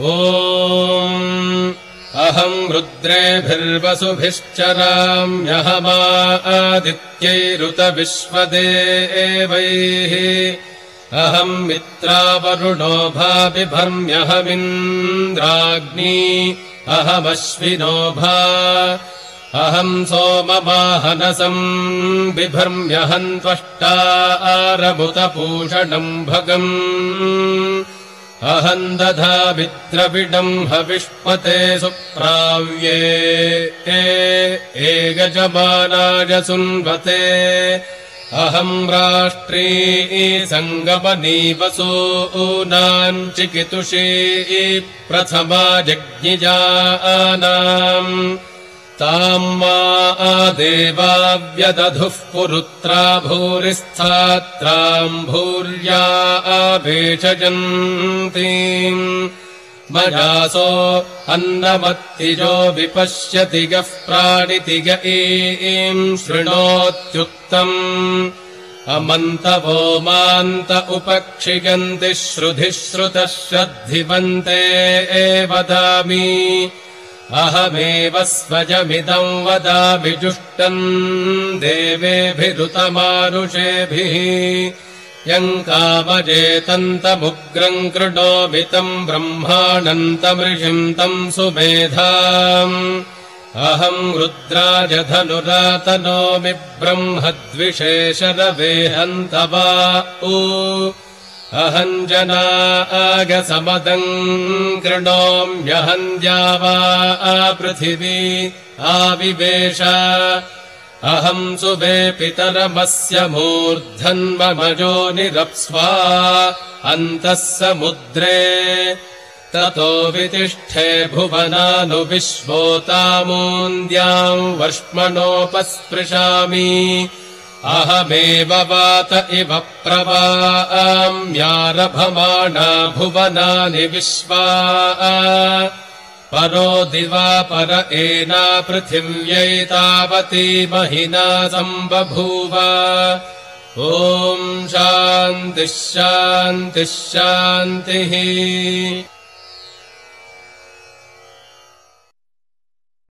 ओ अहम् रुद्रेभिर्वसुभिश्चराम्यहमा आदित्यैरुत विश्वदेवैः अहम् मित्रावरुणो भाबिभर्म्यहमिन्द्राग्नी अहमश्विनो भा अहम् सोमवाहनसम् बिभर्म्यहम् त्वष्टा आरभुतपूषणम् भगम् अहम् दधाभिद्रविडम् हविष्पते सुप्राव्ये। एगजमानाय सुन्वते। अहम् राष्ट्री सङ्गमनीवसूनाम् चिकितुषी प्रथमा जज्ञिजानाम् ताम् मा आदेवाव्यदधुः पुरुत्रा भूरिस्थात्राम् भूर्या आभेषजन्तीम् मयासो अन्नमत्तिजो विपश्यति गः प्राणितिग ईम् शृणोत्युक्तम्। अमन्तवो मान्त उपक्षिगन्ति श्रुधिः श्रुतः श्रद्धिवन्ते वदामि अहमेव स्वजमिदम् वदामि जुष्टम् देवेभिरुतमानुषेभिः। यम् कामजेतन्तमुग्रम् कृणोमितम् ब्रह्माणन्तमृषिम् तम् सुमेधाम्। अहम् रुद्राजधनुरातनोमि ब्रह्मद्विषेशरवेहन्त वा ऊ अहम् जना आगसमदम् कृणोम्यहन्द्या वा आपृथिवी आविवेश। अहम् सुवे पितरमस्य मूर्धन्ममजो निरप्स्वा अन्तः समुद्रे ततो वितिष्ठे भुवनानुविश्वोतामून्द्याम् वर्ष्मणोपस्पृशामि अहमेव वात इव प्रवाम्यारभमाणा भुवनानि विश्वा। परो दिवा पर एना पृथिव्यैतावती महिना सम्बभूव। ॐ शान्तिः शान्तिः शान्तिः